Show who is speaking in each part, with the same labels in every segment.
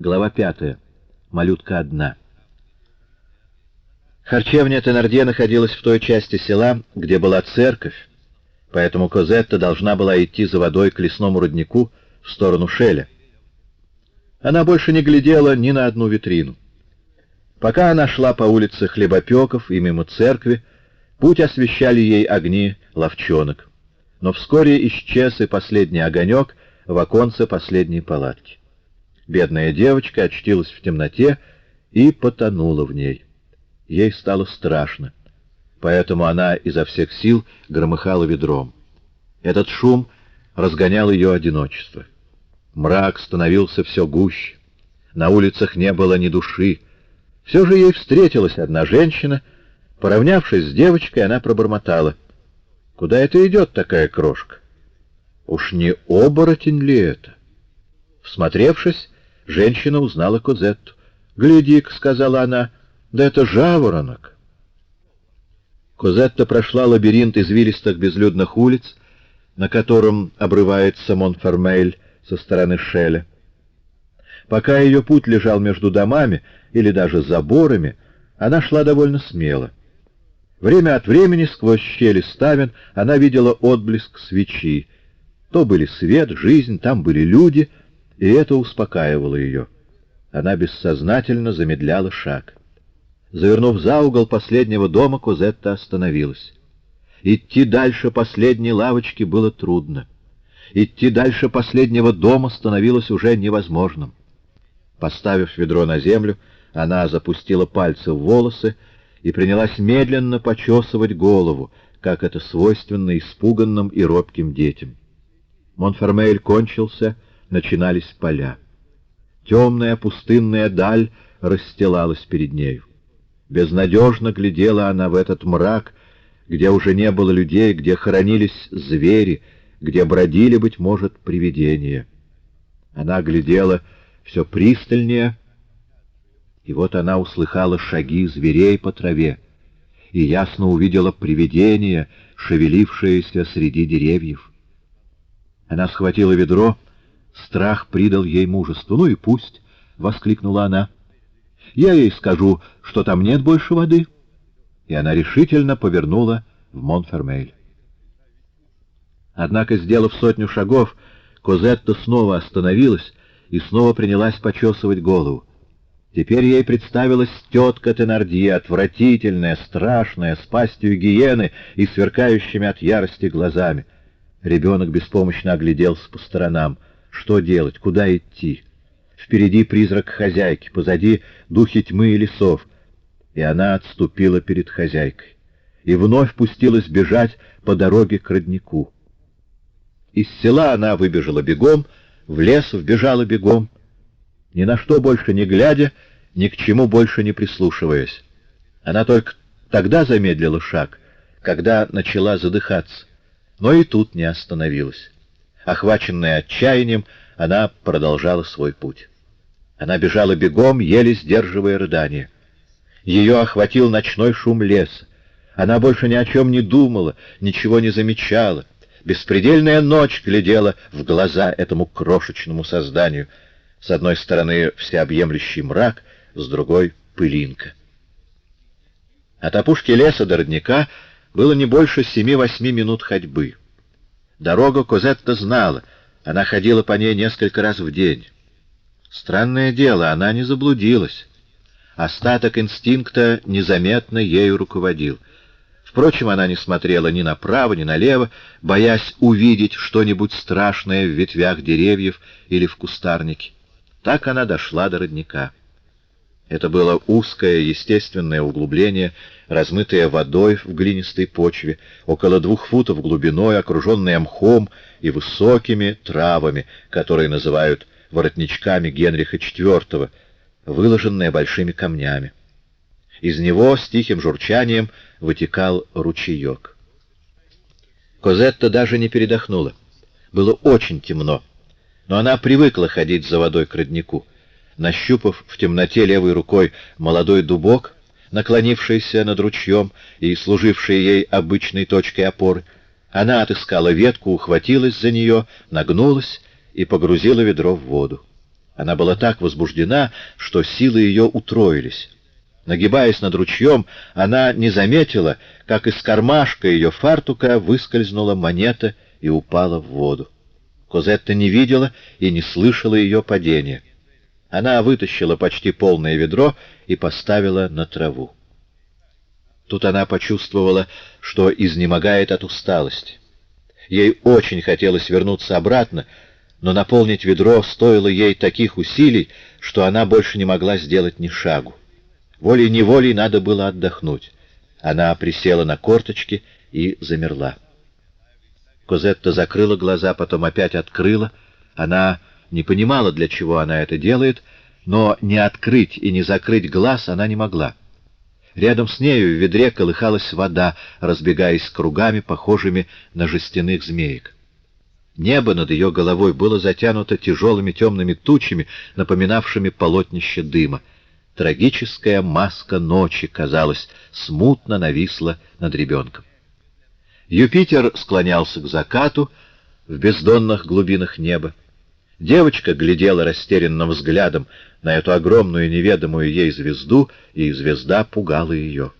Speaker 1: Глава пятая. Малютка одна. Харчевня Теннердье находилась в той части села, где была церковь, поэтому Козетта должна была идти за водой к лесному роднику в сторону Шеля. Она больше не глядела ни на одну витрину. Пока она шла по улице хлебопеков и мимо церкви, путь освещали ей огни ловчонок. Но вскоре исчез и последний огонек в оконце последней палатки. Бедная девочка очтилась в темноте и потонула в ней. Ей стало страшно, поэтому она изо всех сил громыхала ведром. Этот шум разгонял ее одиночество. Мрак становился все гуще. На улицах не было ни души. Все же ей встретилась одна женщина. Поравнявшись с девочкой, она пробормотала. «Куда это идет такая крошка? Уж не оборотень ли это?» Всмотревшись, Женщина узнала Козетту. «Гляди-ка», — сказала она, — «да это жаворонок». Козетта прошла лабиринт извилистых безлюдных улиц, на котором обрывается Монфермейль со стороны Шеля. Пока ее путь лежал между домами или даже заборами, она шла довольно смело. Время от времени сквозь щели ставен она видела отблеск свечи. То были свет, жизнь, там были люди — и это успокаивало ее. Она бессознательно замедляла шаг. Завернув за угол последнего дома, Козетта остановилась. Идти дальше последней лавочки было трудно. Идти дальше последнего дома становилось уже невозможным. Поставив ведро на землю, она запустила пальцы в волосы и принялась медленно почесывать голову, как это свойственно испуганным и робким детям. Монфермейль кончился — начинались поля. Темная пустынная даль расстилалась перед нею. Безнадежно глядела она в этот мрак, где уже не было людей, где хоронились звери, где бродили, быть может, привидения. Она глядела все пристальнее, и вот она услыхала шаги зверей по траве и ясно увидела привидение, шевелившееся среди деревьев. Она схватила ведро Страх придал ей мужество. «Ну и пусть!» — воскликнула она. «Я ей скажу, что там нет больше воды». И она решительно повернула в Монфермейль. Однако, сделав сотню шагов, Козетта снова остановилась и снова принялась почесывать голову. Теперь ей представилась тетка Тенардье, отвратительная, страшная, с пастью гиены и сверкающими от ярости глазами. Ребенок беспомощно огляделся по сторонам. Что делать? Куда идти? Впереди призрак хозяйки, позади духи тьмы и лесов. И она отступила перед хозяйкой. И вновь пустилась бежать по дороге к роднику. Из села она выбежала бегом, в лес вбежала бегом, ни на что больше не глядя, ни к чему больше не прислушиваясь. Она только тогда замедлила шаг, когда начала задыхаться, но и тут не остановилась. Охваченная отчаянием, она продолжала свой путь. Она бежала бегом, еле сдерживая рыдание. Ее охватил ночной шум леса. Она больше ни о чем не думала, ничего не замечала. Беспредельная ночь глядела в глаза этому крошечному созданию. С одной стороны всеобъемлющий мрак, с другой — пылинка. От опушки леса до родника было не больше семи-восьми минут ходьбы. Дорогу Козетта знала, она ходила по ней несколько раз в день. Странное дело, она не заблудилась. Остаток инстинкта незаметно ею руководил. Впрочем, она не смотрела ни направо, ни налево, боясь увидеть что-нибудь страшное в ветвях деревьев или в кустарнике. Так она дошла до родника. Это было узкое естественное углубление, размытое водой в глинистой почве, около двух футов глубиной, окруженное мхом и высокими травами, которые называют воротничками Генриха IV, выложенное большими камнями. Из него с тихим журчанием вытекал ручеек. Козетта даже не передохнула. Было очень темно, но она привыкла ходить за водой к роднику. Нащупав в темноте левой рукой молодой дубок, наклонившийся над ручьем и служивший ей обычной точкой опоры, она отыскала ветку, ухватилась за нее, нагнулась и погрузила ведро в воду. Она была так возбуждена, что силы ее утроились. Нагибаясь над ручьем, она не заметила, как из кармашка ее фартука выскользнула монета и упала в воду. Козетта не видела и не слышала ее падения. Она вытащила почти полное ведро и поставила на траву. Тут она почувствовала, что изнемогает от усталости. Ей очень хотелось вернуться обратно, но наполнить ведро стоило ей таких усилий, что она больше не могла сделать ни шагу. Волей-неволей надо было отдохнуть. Она присела на корточки и замерла. Козетта закрыла глаза, потом опять открыла. Она не понимала, для чего она это делает, но не открыть и не закрыть глаз она не могла. Рядом с нею в ведре колыхалась вода, разбегаясь кругами, похожими на жестяных змеек. Небо над ее головой было затянуто тяжелыми темными тучами, напоминавшими полотнище дыма. Трагическая маска ночи, казалось, смутно нависла над ребенком. Юпитер склонялся к закату в бездонных глубинах неба. Девочка глядела растерянным взглядом на эту огромную неведомую ей звезду, и звезда пугала ее.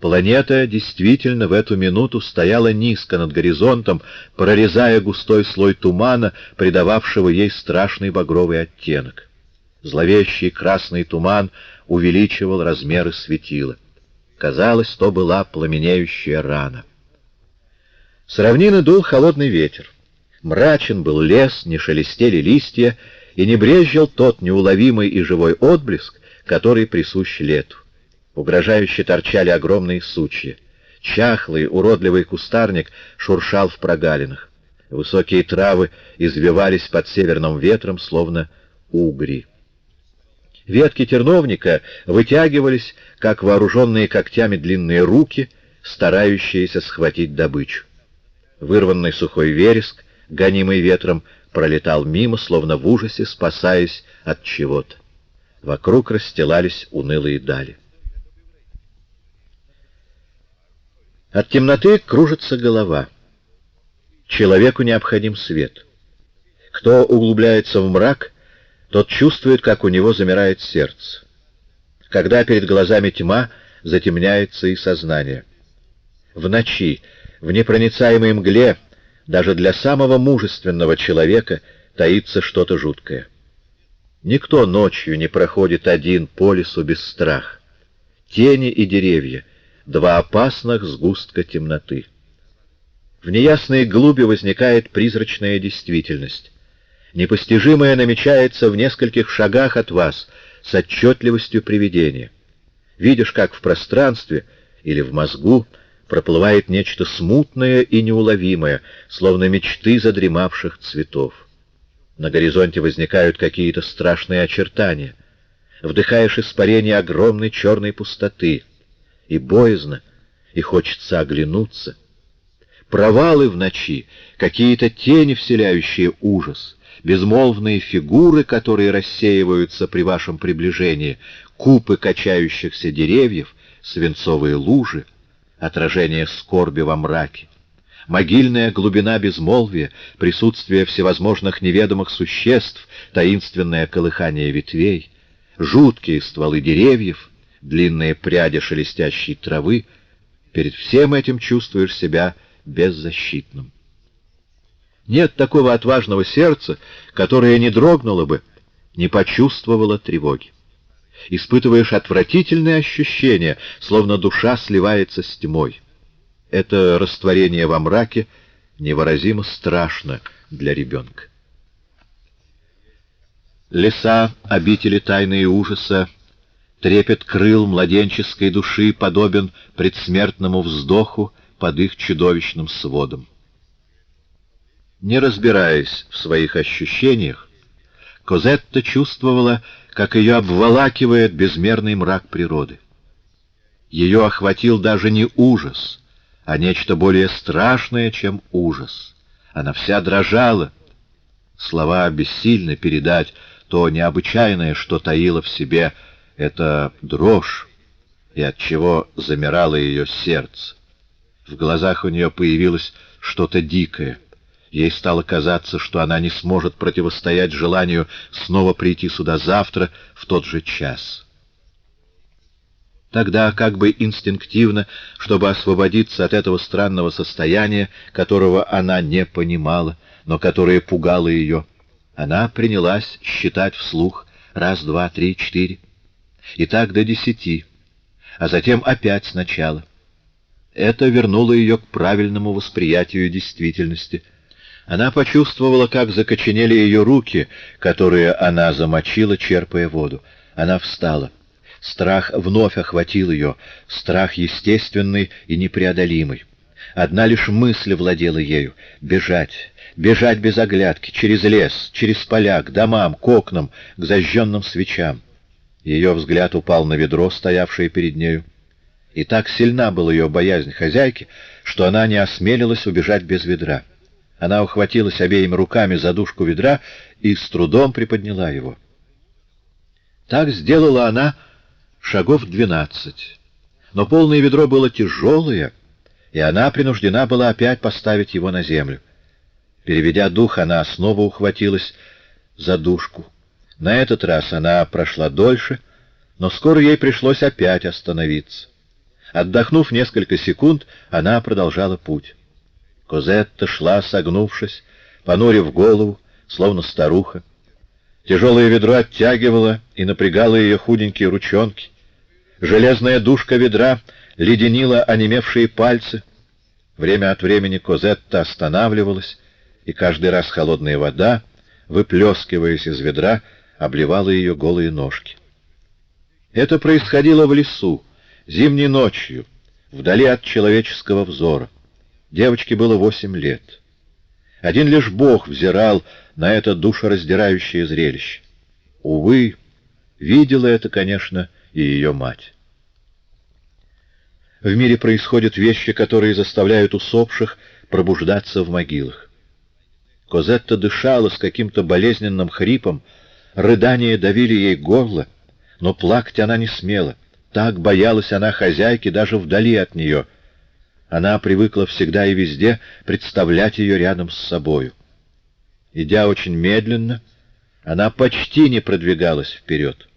Speaker 1: Планета действительно в эту минуту стояла низко над горизонтом, прорезая густой слой тумана, придававшего ей страшный багровый оттенок. Зловещий красный туман увеличивал размеры светила. Казалось, то была пламенеющая рана. С равнины дул холодный ветер. Мрачен был лес, не шелестели листья, и не брезжил тот неуловимый и живой отблеск, который присущ лету. Угрожающе торчали огромные сучья. Чахлый, уродливый кустарник шуршал в прогалинах. Высокие травы извивались под северным ветром, словно угри. Ветки терновника вытягивались, как вооруженные когтями длинные руки, старающиеся схватить добычу. Вырванный сухой вереск, гонимый ветром, пролетал мимо, словно в ужасе, спасаясь от чего-то. Вокруг расстилались унылые дали. От темноты кружится голова. Человеку необходим свет. Кто углубляется в мрак, тот чувствует, как у него замирает сердце. Когда перед глазами тьма, затемняется и сознание. В ночи в непроницаемой мгле даже для самого мужественного человека таится что-то жуткое. Никто ночью не проходит один по лесу без страха. Тени и деревья — два опасных сгустка темноты. В неясной глуби возникает призрачная действительность. Непостижимое намечается в нескольких шагах от вас с отчетливостью привидения. Видишь, как в пространстве или в мозгу проплывает нечто смутное и неуловимое, словно мечты задремавших цветов. На горизонте возникают какие-то страшные очертания. Вдыхаешь испарение огромной черной пустоты. И боязно, и хочется оглянуться. Провалы в ночи, какие-то тени, вселяющие ужас, безмолвные фигуры, которые рассеиваются при вашем приближении, купы качающихся деревьев, свинцовые лужи — отражение скорби во мраке. Могильная глубина безмолвия, присутствие всевозможных неведомых существ, таинственное колыхание ветвей, жуткие стволы деревьев, длинные пряди шелестящей травы. Перед всем этим чувствуешь себя беззащитным. Нет такого отважного сердца, которое не дрогнуло бы, не почувствовало тревоги испытываешь отвратительные ощущения, словно душа сливается с тьмой. Это растворение во мраке невыразимо страшно для ребенка. Леса, обители тайны и ужаса, трепет крыл младенческой души подобен предсмертному вздоху под их чудовищным сводом. Не разбираясь в своих ощущениях, Козетта чувствовала, как ее обволакивает безмерный мрак природы. Ее охватил даже не ужас, а нечто более страшное, чем ужас. Она вся дрожала. Слова бессильны передать то необычайное, что таило в себе эта дрожь, и от чего замирало ее сердце. В глазах у нее появилось что-то дикое. Ей стало казаться, что она не сможет противостоять желанию снова прийти сюда завтра в тот же час. Тогда, как бы инстинктивно, чтобы освободиться от этого странного состояния, которого она не понимала, но которое пугало ее, она принялась считать вслух раз, два, три, четыре, и так до десяти, а затем опять сначала. Это вернуло ее к правильному восприятию действительности. Она почувствовала, как закоченели ее руки, которые она замочила, черпая воду. Она встала. Страх вновь охватил ее, страх естественный и непреодолимый. Одна лишь мысль владела ею — бежать, бежать без оглядки, через лес, через поля, к домам, к окнам, к зажженным свечам. Ее взгляд упал на ведро, стоявшее перед нею. И так сильна была ее боязнь хозяйки, что она не осмелилась убежать без ведра. Она ухватилась обеими руками за дужку ведра и с трудом приподняла его. Так сделала она шагов двенадцать. Но полное ведро было тяжелое, и она принуждена была опять поставить его на землю. Переведя дух, она снова ухватилась за дужку. На этот раз она прошла дольше, но скоро ей пришлось опять остановиться. Отдохнув несколько секунд, она продолжала путь. Козетта шла, согнувшись, понурив голову, словно старуха. Тяжелое ведро оттягивало и напрягало ее худенькие ручонки. Железная душка ведра леденила онемевшие пальцы. Время от времени Козетта останавливалась, и каждый раз холодная вода, выплескиваясь из ведра, обливала ее голые ножки. Это происходило в лесу, зимней ночью, вдали от человеческого взора. Девочке было восемь лет. Один лишь Бог взирал на это душераздирающее зрелище. Увы, видела это, конечно, и ее мать. В мире происходят вещи, которые заставляют усопших пробуждаться в могилах. Козетта дышала с каким-то болезненным хрипом, рыдания давили ей горло, но плакать она не смела. Так боялась она хозяйки даже вдали от нее. Она привыкла всегда и везде представлять ее рядом с собою. Идя очень медленно, она почти не продвигалась вперед.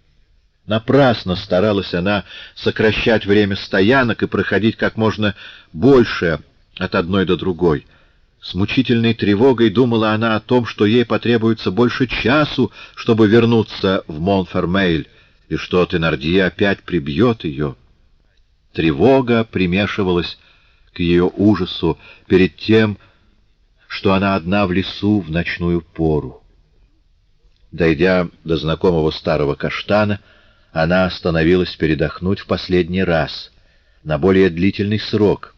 Speaker 1: Напрасно старалась она сокращать время стоянок и проходить как можно больше от одной до другой. С мучительной тревогой думала она о том, что ей потребуется больше часу, чтобы вернуться в Монфермейль, и что Тенардье опять прибьет ее. Тревога примешивалась к ее ужасу перед тем, что она одна в лесу в ночную пору. Дойдя до знакомого старого каштана, она остановилась передохнуть в последний раз, на более длительный срок,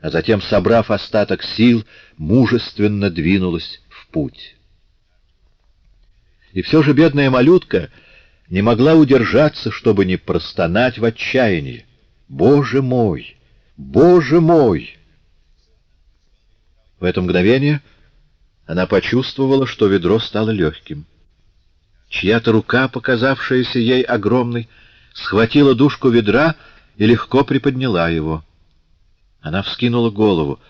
Speaker 1: а затем, собрав остаток сил, мужественно двинулась в путь. И все же бедная малютка не могла удержаться, чтобы не простонать в отчаянии. «Боже мой! Боже мой!» В это мгновение она почувствовала, что ведро стало легким. Чья-то рука, показавшаяся ей огромной, схватила дужку ведра и легко приподняла его. Она вскинула голову.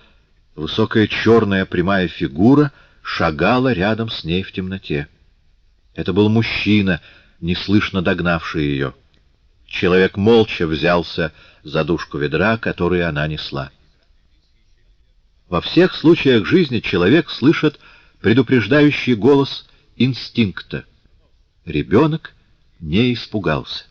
Speaker 1: Высокая черная прямая фигура шагала рядом с ней в темноте. Это был мужчина, неслышно догнавший ее. Человек молча взялся за дужку ведра, которую она несла. Во всех случаях жизни человек слышит предупреждающий голос инстинкта — Ребенок не испугался.